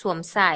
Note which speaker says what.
Speaker 1: สวมใส่